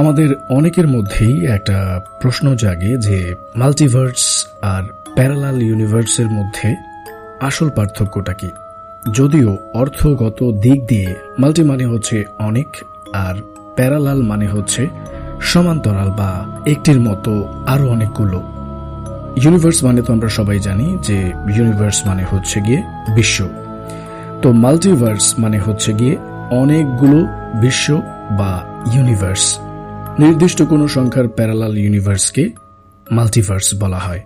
আমাদের অনেকের মধ্যেই একটা প্রশ্ন জাগে যে মাল্টিভার্স আর প্যারালাল ইউনিভার্সের মধ্যে আসল পার্থক্যটা কি? যদিও অর্থগত দিক দিয়ে মাল্টি মানে হচ্ছে অনেক আর প্যারালাল মানে হচ্ছে সমান্তরাল বা একটির মতো আরও অনেকগুলো। ইউনিভার্স মানে তো আমরা সবাই জানি যে ইউনিভার্স মানে হচ্ছে গিয়ে বিশ্ব। তো মাল্টিভার্স মানে হচ্ছে গিয়ে অনেকগুলো বিশ্ব বা ইউনিভার্স নির্দিষ্ট কোনো সংখ্যার প্যারালাল ইউনিভার্সকে মাল্টিভার্স বলা হয়।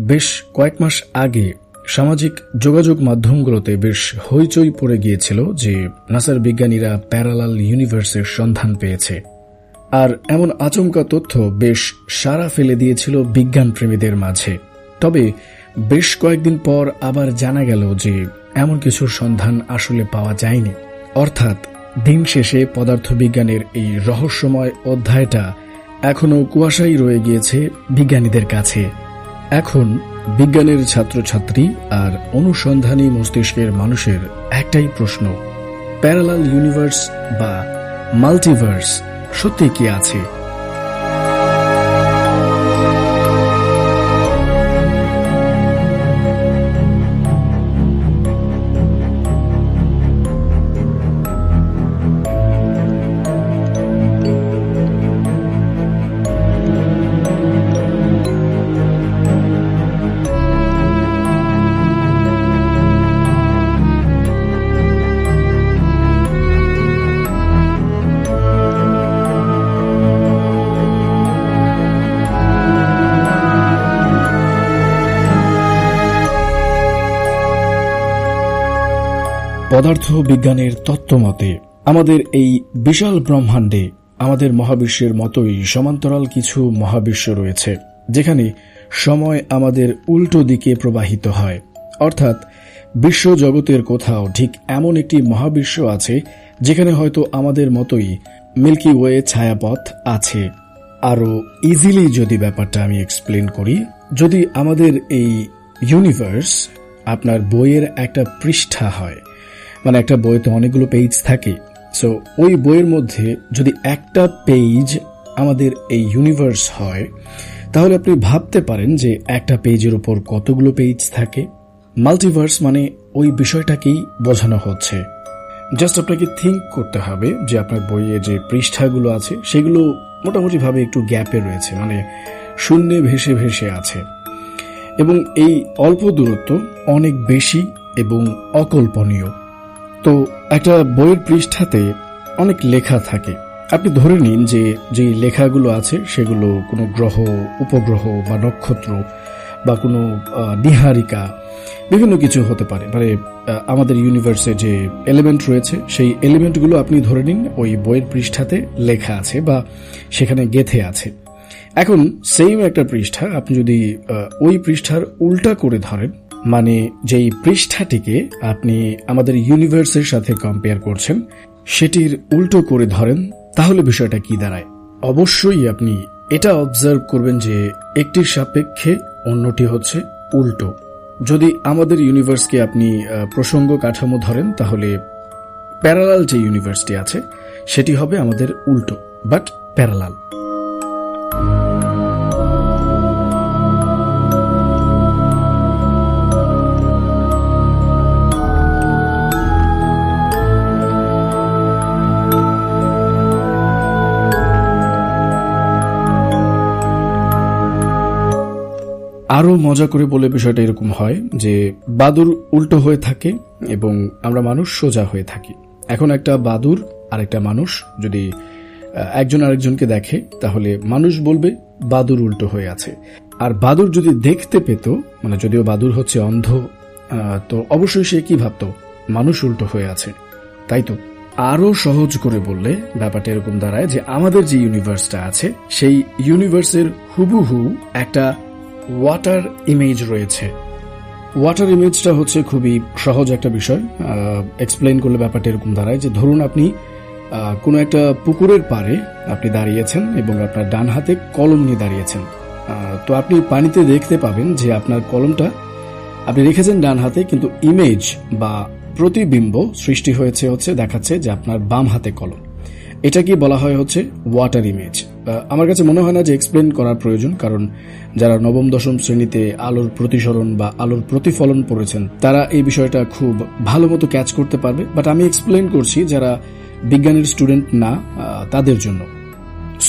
বেশ কয়েক মাস আগে সামাজিক যোগাযোগ মাধ্যমগুলোতে বেশ হইচই পড়ে গিয়েছিল যে নাসার বিজ্ঞানীরা প্যারালাল ইউনিভার্সের সন্ধান পেয়েছে। আর এমন আচমকা তথ্য বেশ সারা ফেলে দিয়েছিল বিজ্ঞান প্রেমীদের মাঝে। তবে বেশ কয়েকদিন পর আবার জানা গেল যে এমন কিছুর সন্ধান আসলে পাওয়া যায়নি। অর্থাৎ দিন শেষে পদার্থবিজ্ঞানের এই রহস্যময় অধ্যায়টা এখনও কুয়াশাই রয়ে গিয়েছে বিজ্ঞানীদের কাছে। এখন বিজ্ঞানের ছাত্রছাত্রী আর অনুসন্ধানী মস্তিষ্কের মানুষের একটাই প্রশ্ন, প্যারালাল ইউনিভার্স বা মাল্টিভার্স সত্যি কি আছে? পদার্থ বিজ্ঞানের তত্ত্বমতে, আমাদের এই বিশাল ব্রহ্মাণ্ডে আমাদের মহাবিশ্বের মতোই সমান্তরাল কিছু মহাবিশ্ব রয়েছে, যেখানে সময় আমাদের উল্টো দিকে প্রবাহিত হয়। অর্থাৎ বিশ্ব জগতের কোথাও ঠিক এমন একটি মহাবিশ্ব আছে, যেখানে হয়তো আমাদের মতোই মিল্কি ওয়ে ছায়াপথ আছে। আরও ইজিলি যদি ব্যাপারটা আমি এক্সপ্লেন করি, যদি আমাদের এই ইউনিভার্স আপনার বইয়ের একটা পৃষ্ঠা হয় মানে একটা বইতে অনেকগুলো পেজ থাকে। সো ওই বইয়ের মধ্যে যদি একটা পেজ আমাদের এই ইউনিভার্স হয়, তাহলে আপনি ভাবতে পারেন যে একটা পেজের উপর কতগুলো পেজ থাকে। মাল্টিভার্স মানে ওই বিষয়টাকেই বোঝানো হচ্ছে। জাস্ট আপনাকে থিঙ্ক করতে হবে যে আপনার বইয়ে যে পৃষ্ঠাগুলো আছে, সেগুলো মোটামুটিভাবে একটু গ্যাপে রয়েছে মানে শূন্যে ভেসে ভেসে আছে। এবং এই অল্প দূরত্ব অনেক বেশি এবং অকল্পনীয়। তো একটা বইয়ের পৃষ্ঠাতে অনেক লেখা থাকে। আপনি ধরে নিন যে যে লেখাগুলো আছে, সেগুলো কোনো গ্রহ, উপগ্রহ বা নক্ষত্র বা কোনো নিহারিকা বিভিন্ন কিছু হতে পারে। মানে আমাদের ইউনিভার্সে যে এলিমেন্ট রয়েছে, সেই এলিমেন্টগুলো আপনি ধরে নিন ওই বইয়ের পৃষ্ঠাতে লেখা আছে বা সেখানে গেথে আছে। এখন সেম একটা পৃষ্ঠা, আপনি যদি ওই পৃষ্ঠার উল্টা করে ধরেন মানে যেই পৃষ্ঠাটিকে আপনি আমাদের ইউনিভার্সের সাথে কম্পেয়ার করছেন, সেটির উল্টো করে ধরেন, তাহলে বিষয়টা কি দাঁড়ায়? অবশ্যই আপনি এটা অবজার্ভ করবেন যে একটির সাপেক্ষে অন্যটি হচ্ছে উল্টো। যদি আমাদের ইউনিভার্সকে আপনি প্রসঙ্গ কাঠামো ধরেন, তাহলে প্যারালাল যে ইউনিভার্সটি আছে, সেটি হবে আমাদের উল্টো বাট প্যারালাল আরও মজা করে বলে বিষয়টা এরকম হয় যে বাদুর উল্টো হয়ে থাকে এবং আমরা মানুষ সোজা হয়ে থাকি। এখন একটা বাদুর আর একটা মানুষ যদি একজন আরেকজনকে দেখে, তাহলে মানুষ বলবে বাদুর উল্টো হয়ে আছে। আর বাদুর যদি দেখতে পেত মানে যদিও বাদুর হচ্ছে অন্ধ তো অবশ্যই সে কি ভাবত? মানুষ উল্টো হয়ে আছে। তাই তো? আরও সহজ করে বললে ব্যাপারটা এরকম দাঁড়ায় যে আমাদের যে ইউনিভার্সটা আছে, সেই ইউনিভার্সের হুবুহু একটা ওয়াটার ইমেজ রয়েছে। ওয়াটার ইমেজটা হচ্ছে খুবই সহজ একটা বিষয়। এক্সপ্লেন করলে ব্যাপারটা এরকম দাঁড়ায় যে ধরুন আপনি কোনো একটা পুকুরের পারে আপনি দাঁড়িয়েছেন এবং আপনার ডান হাতে কলম নিয়ে দাঁড়িয়েছেন। তো আপনি পানিতে দেখতে পাবেন যে আপনার কলমটা, আপনি রেখেছেন ডান হাতে কিন্তু ইমেজ বা প্রতিবিম্ব সৃষ্টি হয়েছে হচ্ছে, দেখাচ্ছে যে আপনার বাম হাতে কলম। এটাকে বলা হয় হচ্ছে ওয়াটার ইমেজ আমার কাছে মনে হয় না যে এক্সপ্লেন করার প্রয়োজন, কারণ যারা নবম, দশম শ্রেণীতে আলোর প্রতিসরণ বা আলোর প্রতিফলন পড়েছেন, তারা এই বিষয়টা খুব ভালো মতো ক্যাচ করতে পারবে। বাট আমি এক্সপ্লেন করছি যারা বিজ্ঞানের স্টুডেন্ট না তাদের জন্য।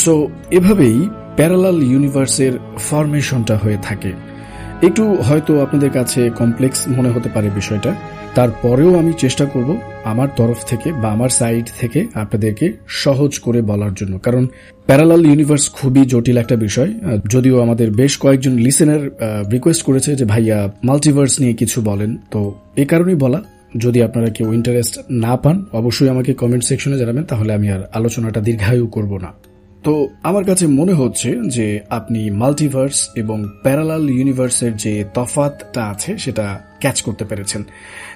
সো এভাবেই প্যারালাল ইউনিভার্সের ফরমেশনটা হয়ে থাকে। একটু হয়তো আপনাদের কাছে কমপ্লেক্স মনে হতে পারে বিষয়টা। তারপরেও আমি চেষ্টা করব আমার তরফ থেকে বা আমার সাইড থেকে আপনাদেরকে সহজ করে বলার জন্য। কারণ প্যারালাল ইউনিভার্স খুবই জটিল একটা বিষয়। যদিও আমাদের বেশ কয়েকজন লিসেনার রিকোয়েস্ট করেছে যে, ভাইয়া মাল্টিভার্স নিয়ে কিছু বলেন। তো এ কারণেই বলা। যদি আপনারা কেউ ইন্টারেস্ট না পান, অবশ্যই আমাকে কমেন্ট সেকশনে জানাবেন, তাহলে আমি আর আলোচনাটা দীর্ঘায়ু করব না। তো আমার কাছে মনে হচ্ছে যে, আপনি মাল্টিভার্স এবং প্যারালাল ইউনিভার্সের যে তফাতটা আছে, সেটা ক্যাচ করতে পেরেছেন।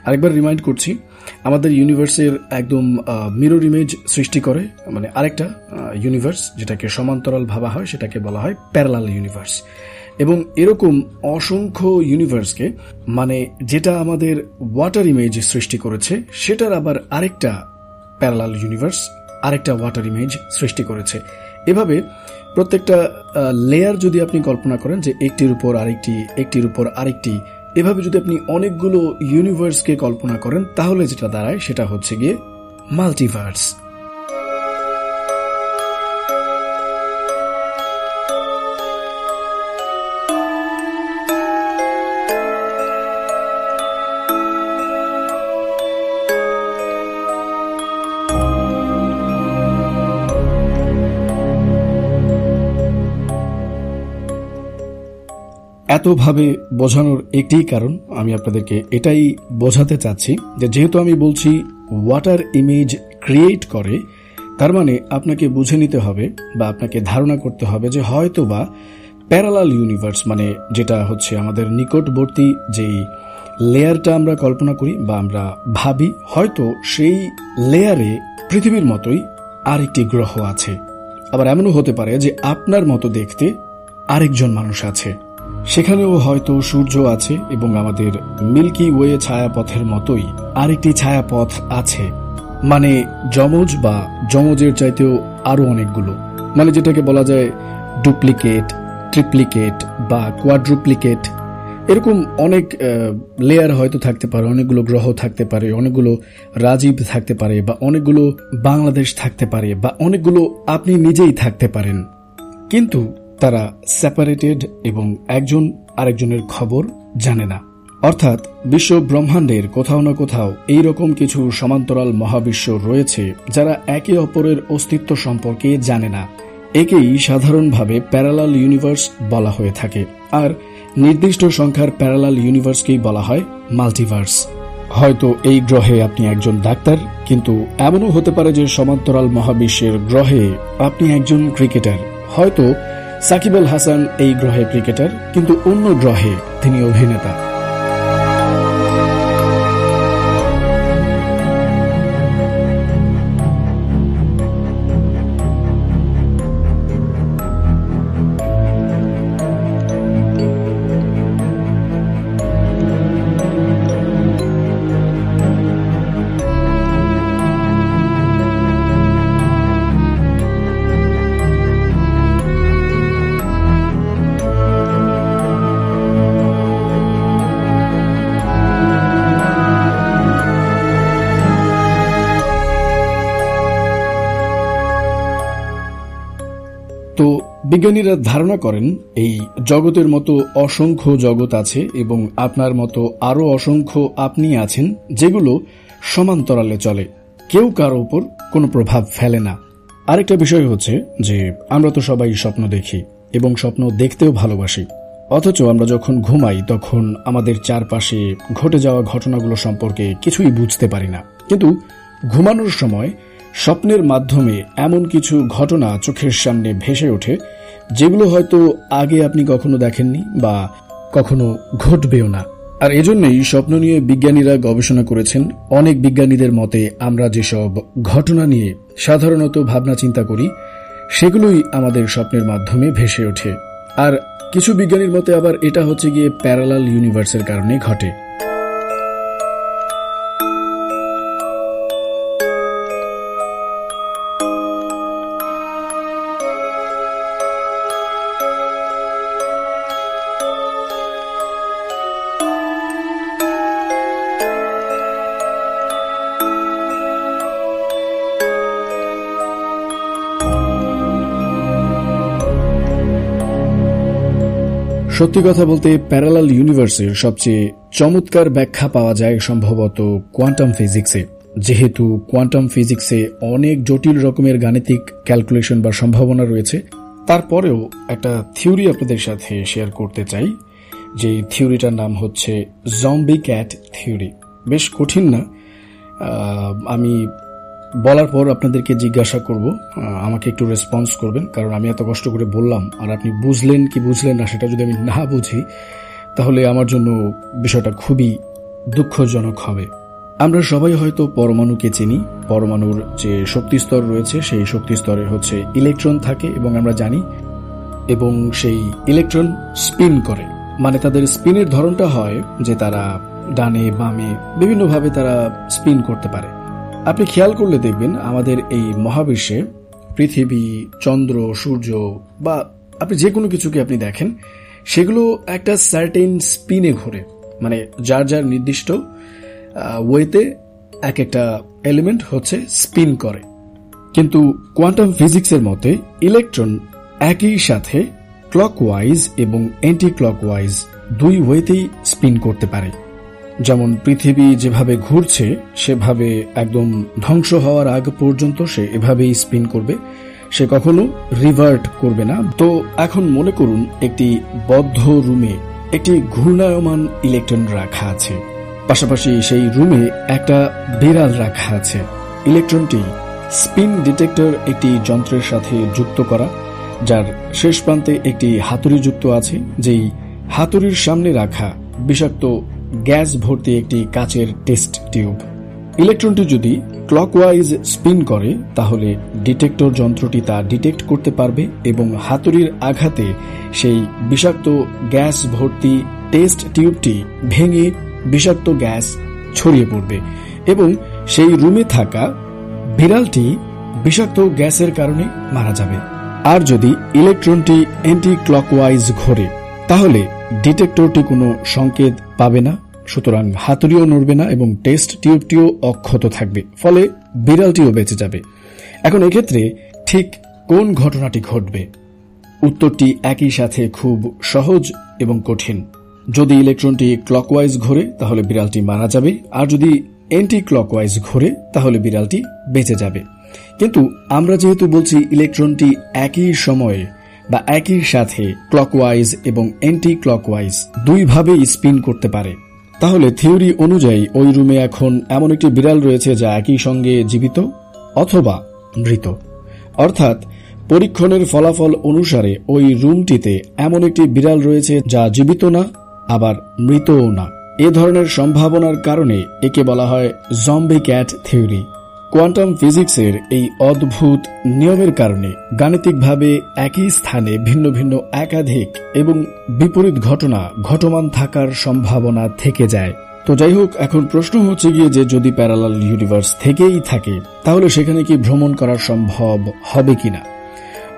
আরেকবার রিমাইন্ড করছি, আমাদের ইউনিভার্সের একদম মিরর ইমেজ সৃষ্টি করে মানে আরেকটা ইউনিভার্স যেটাকে সমান্তরাল ভাবা হয়, সেটাকে বলা হয় প্যারালাল ইউনিভার্স এবং এরকম অসংখ্য ইউনিভার্সকে মানে যেটা আমাদের ওয়াটার ইমেজ সৃষ্টি করেছে, সেটার আবার আরেকটা প্যারালাল ইউনিভার্স আরেকটা ওয়াটার ইমেজ সৃষ্টি করেছে। এভাবে প্রত্যেকটা লেয়ার যদি আপনি কল্পনা করেন যে একটির উপর আরেকটি, একটির উপর আরেকটি এভাবে যদি আপনি অনেকগুলো ইউনিভার্সকে কল্পনা করেন তাহলে যেটা দাঁড়ায় সেটা হচ্ছে গিয়ে মাল্টিভার্স এতভাবে বোঝানোর একটি কারণ আমি আপনাদেরকে এটাই বোঝাতে চাচ্ছি যে যেহেতু আমি বলছি ওয়াটার ইমেজ ক্রিয়েট করে, তার মানে আপনাকে বুঝে নিতে হবে বা আপনাকে ধারণা করতে হবে যে হয়তো বা প্যারালাল ইউনিভার্স মানে যেটা হচ্ছে আমাদের নিকটবর্তী যেই লেয়ারটা আমরা কল্পনা করি বা আমরা ভাবি, হয়তো সেই লেয়ারে পৃথিবীর মতোই আরেকটি গ্রহ আছে। আবার এমনও হতে পারে যে আপনার মতো দেখতে আরেকজন মানুষ আছে। সেখানেও হয়তো সূর্য আছে এবং আমাদের মিল্কি ওয়ে ছায়াপথের মতোই আরেকটি ছায়াপথ আছে। মানে যমজ বা যমজের চাইতেও আরও অনেকগুলো। মানে যেটাকে বলা যায় ডুপ্লিকেট, ট্রিপ্লিকেট বা কোয়াড্রুপ্লিকেট। এরকম অনেক লেয়ার হয়তো থাকতে পারে, অনেকগুলো গ্রহ থাকতে পারে, অনেকগুলো রাজীব থাকতে পারে বা অনেকগুলো বাংলাদেশ থাকতে পারে বা অনেকগুলো আপনি নিজেই থাকতে পারেন। কিন্তু তারা সেপারেটেড এবং একজন আরেকজনের খবর জানে না। অর্থাৎ বিশ্ব ব্রহ্মাণ্ডের কোথাও না কোথাও এই রকম কিছু সমান্তরাল মহাবিশ্ব রয়েছে যারা একে অপরের অস্তিত্ব সম্পর্কে জানে না। একেই সাধারণভাবে প্যারালাল ইউনিভার্স বলা হয়ে থাকে। আর নির্দিষ্ট সংখ্যার প্যারালাল ইউনিভার্সকেই বলা হয় মাল্টিভার্স হয়তো এই গ্রহে আপনি একজন ডাক্তার, কিন্তু এমনও হতে পারে যে সমান্তরাল মহাবিশ্বের গ্রহে আপনি একজন ক্রিকেটার। হয়তো সাকিব আল হাসান এই গ্রহে ক্রিকেটার কিন্তু অন্য গ্রহে তিনি অভিনেতা। বিজ্ঞানীরা ধারণা করেন, এই জগতের মতো অসংখ্য জগৎ আছে এবং আপনার মতো আরও অসংখ্য আপনি আছেন, যেগুলো সমান্তরালে চলে। কেউ কারও উপর কোনো প্রভাব ফেলে না। আরেকটা বিষয় হচ্ছে যে, আমরা তো সবাই স্বপ্ন দেখি এবং স্বপ্ন দেখতেও ভালোবাসি। অথচ আমরা যখন ঘুমাই, তখন আমাদের চারপাশে ঘটে যাওয়া ঘটনাগুলো সম্পর্কে কিছুই বুঝতে পারি না। কিন্তু ঘুমানোর সময় স্বপ্নের মাধ্যমে এমন কিছু ঘটনা চোখের সামনে ভেসে ওঠে যেগুলো হয়তো আগে আপনি কখনো দেখেননি বা কখনো ঘটবেও না। আর এজন্যই স্বপ্ন নিয়ে বিজ্ঞানীরা গবেষণা করেছেন, অনেক বিজ্ঞানীদের মতে আমরা যেসব ঘটনা নিয়ে সাধারণত ভাবনা চিন্তা করি, সেগুলোই আমাদের স্বপ্নের মাধ্যমে ভেসে ওঠে। আর কিছু বিজ্ঞানীর মতে আবার এটা হচ্ছে গিয়ে প্যারালাল ইউনিভার্সের কারণে ঘটে। সত্যি কথা বলতে প্যারালাল ইউনিভার্সের সবচেয়ে চমৎকার ব্যাখ্যা পাওয়া যায় সম্ভবত কোয়ান্টাম ফিজিক্সে যেহেতু কোয়ান্টাম ফিজিক্সে অনেক জটিল রকমের গাণিতিক ক্যালকুলেশন বা সম্ভাবনা রয়েছে, তারপরেও একটা থিওরি আপনাদের সাথে শেয়ার করতে চাই যে থিওরিটার নাম হচ্ছে জম্বি ক্যাট থিওরি বেশ কঠিন না। আমি বলার পর আপনাদেরকে জিজ্ঞাসা করব আমাকে একটু রেসপন্স করবেন, কারণ আমি এত কষ্ট করে বললাম, আর আপনি বুঝলেন কি বুঝলেন না সেটা যদি আমি না বুঝি, তাহলে আমার জন্য বিষয়টা খুবই দুঃখজনক হবে। আমরা সবাই হয়তো পরমাণুকে চিনি, পরমাণুর যে শক্তি স্তর রয়েছে, সেই শক্তি স্তরে হচ্ছে ইলেকট্রন থাকে, এবং আমরা জানি, এবং সেই ইলেকট্রন স্পিন করে। মানে তাদের স্পিনের ধরনটা হয় যে তারা ডানে বামে বিভিন্নভাবে তারা স্পিন করতে পারে। আপনি খেয়াল করলে দেখবেন আমাদের এই মহাবিশ্বে পৃথিবী, চন্দ্র, সূর্য বা আপনি যে কোনো কিছুকে আপনি দেখেন, সেগুলো একটা সার্টেন স্পিনে ঘোরে। মানে যার যার নির্দিষ্ট ওয়েতে এক একটা এলিমেন্ট হচ্ছে স্পিন করে। কিন্তু কোয়ান্টাম ফিজিক্সের মতে ইলেকট্রন একই সাথে ক্লকওয়াইজ এবং অ্যান্টি ক্লকওয়াইজ দুই ওয়েতেই স্পিন করতে পারে। যেমন পৃথিবী যেভাবে ঘুরছে, সেভাবে একদম ধ্বংস হওয়ার আগ পর্যন্ত সে এভাবেই স্পিন করবে। সে কখনো রিভার্ট করবে না। তো এখন মনে করুন, একটি বদ্ধ রুমে একটি ঘূর্ণায়মান ইলেকট্রন রাখা আছে। পাশাপাশি সেই রুমে একটা বিড়াল রাখা আছে। ইলেকট্রনটি স্পিন ডিটেক্টর একটি যন্ত্রের সাথে যুক্ত করা, যার শেষ প্রান্তে একটি হাতুড়ি যুক্ত আছে, যেই হাতুড়ির সামনে রাখা বিষাক্ত গ্যাস ভর্তি একটি কাচের টেস্ট টিউব। ইলেকট্রনটি যদি ক্লকওয়াইজ স্পিন করে, তাহলে ডিটেক্টর যন্ত্রটি তা ডিটেক্ট করতে পারবে এবং হাতুড়ির আঘাতে সেই বিষাক্ত গ্যাস ভর্তি টেস্ট টিউবটি ভেঙে বিষাক্ত গ্যাস ছড়িয়ে পড়বে এবং সেই রুমে থাকা বিড়ালটি বিষাক্ত গ্যাসের কারণে মারা যাবে। আর যদি ইলেকট্রনটি অ্যান্টি ক্লকওয়াইজ ঘোরে, তাহলে ডিটেক্টরটি কোনো সংকেত পাবে না। সুতরাং হাতুড়িও নড়বে না এবং টেস্ট টিউবটিও অক্ষত থাকবে, ফলে বিড়ালটিও বেঁচে যাবে। এখন এক্ষেত্রে ঠিক কোন ঘটনাটি ঘটবে? উত্তরটি একই সাথে খুব সহজ এবং কঠিন। যদি ইলেকট্রনটি ক্লকওয়াইজ ঘোরে, তাহলে বিড়ালটি মারা যাবে, আর যদি অ্যান্টি ক্লকওয়াইজ ঘোরে, তাহলে বিড়ালটি বেঁচে যাবে। কিন্তু আমরা যেহেতু বলছি ইলেকট্রনটি একই সময়ে বা একই সাথে ক্লকওয়াইজ এবং অ্যান্টি ক্লকওয়াইজ দুইভাবেই স্পিন করতে পারে তাহলে থিওরি অনুযায়ী ওই রুমে এখন এমন একটি বিড়াল রয়েছে যা একই সঙ্গে জীবিত অথবা মৃত। অর্থাৎ, পরীক্ষণের ফলাফল অনুসারে ওই রুমটিতে এমন একটি বিড়াল রয়েছে যা জীবিত না, আবার মৃতও না। এ ধরনের সম্ভাবনার কারণে একে বলা হয় জম্বি ক্যাট থিওরি কোয়ান্টাম ফিজিক্সের এই অদ্ভুত নিয়মের কারণে গাণিতিকভাবে একই স্থানে ভিন্ন ভিন্ন একাধিক এবং বিপরীত ঘটনা ঘটমান থাকার সম্ভাবনা থেকে যায়। তো যাই হোক এখন প্রশ্ন হচ্ছে গিয়ে যে যদি প্যারালাল ইউনিভার্স থেকেই থাকে, তাহলে সেখানে কি ভ্রমণ করা সম্ভব হবে কিনা?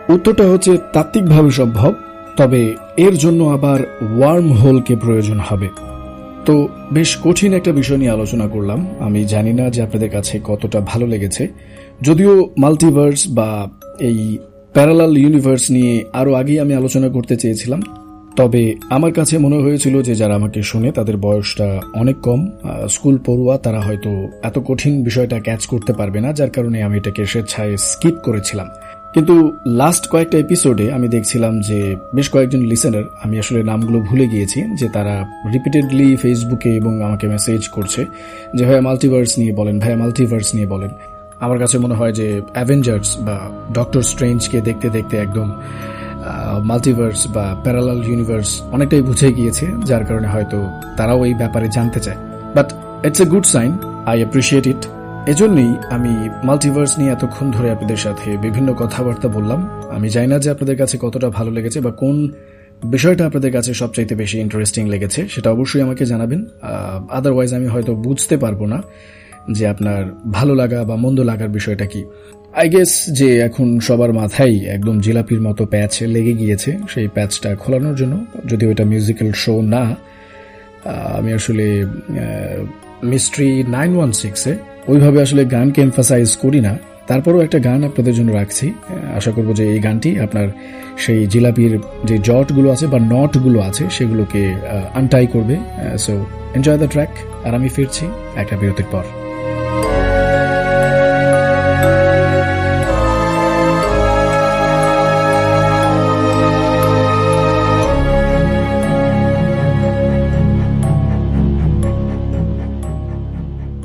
উত্তরটা হচ্ছে তাত্ত্বিকভাবে সম্ভব, তবে এর জন্য আবার ওয়ার্ম হোলকে প্রয়োজন হবে। তো বেশ কঠিন একটা বিষয় নিয়ে আলোচনা করলাম। আমি জানি না যে আপনাদের কাছে কতটা ভালো লেগেছে। যদিও মাল্টিভার্স বা এই প্যারালাল ইউনিভার্স নিয়ে আরও আগেই আমি আলোচনা করতে চেয়েছিলাম, তবে আমার কাছে মনে হয়েছিল যে যারা আমাকে শুনে, তাদের বয়সটা অনেক কম। স্কুল পড়ুয়া, তারা হয়তো এত কঠিন বিষয়টা ক্যাচ করতে পারবে না, যার কারণে আমি এটাকে স্বেচ্ছায় স্কিপ করেছিলাম। কিন্তু লাস্ট কয়েকটা এপিসোডে আমি দেখছিলাম যে বেশ কয়েকজন লিসেনার আমি আসলে নামগুলো ভুলে গিয়েছি, যে তারা রিপিটেডলি ফেসবুকে এবং আমাকে মেসেজ করছে যে, ভাইয়া মাল্টিভার্স নিয়ে বলেন, ভাইয়া মাল্টিভার্স নিয়ে বলেন। আমার কাছে মনে হয় যে অ্যাভেঞ্জার্স বা ডক্টর স্ট্রেঞ্জকে দেখতে দেখতে একদম মাল্টিভার্স বা প্যারালাল ইউনিভার্স অনেকটাই বুঝে গিয়েছে, যার কারণে হয়তো তারাও এই ব্যাপারে জানতে চায়। But it's a good sign I appreciate it এজন্যই আমি মাল্টিভার্স নিয়ে এতক্ষণ ধরে আপনাদের সাথে বিভিন্ন কথাবার্তা বললাম। আমি জানি না যে আপনাদের কাছে কতটা ভালো লেগেছে বা কোন বিষয়টা আপনাদের কাছে সবচাইতে বেশি ইন্টারেস্টিং লেগেছে, সেটা অবশ্যই আমাকে জানাবেন। আদারওয়াইজ আমি হয়তো বুঝতে পারব না যে আপনার ভালো লাগা বা মন্দ লাগার বিষয়টা কি। আই গেস যে এখন সবার মাথায় একদম জিলাপির মতো প্যাচ লেগে গিয়েছে সেই প্যাচটা খোলানোর জন্য। যদি ওইটা মিউজিক্যাল শো না আমি আসলে মিস্ট্রি নাইন ওয়ান সিক্সে ওইভাবে আসলে গানকে এমফাসাইজ করি না। তারপরও একটা গান আপনাদের জন্য রাখছি। আশা করব যে এই গানটি আপনার সেই জিলাপির যে জটগুলো আছে বা নটগুলো আছে, সেগুলোকে আনটাই করবে। সো এনজয় দ্য ট্র্যাক আর আমি ফিরছি একটা বিরতির পর।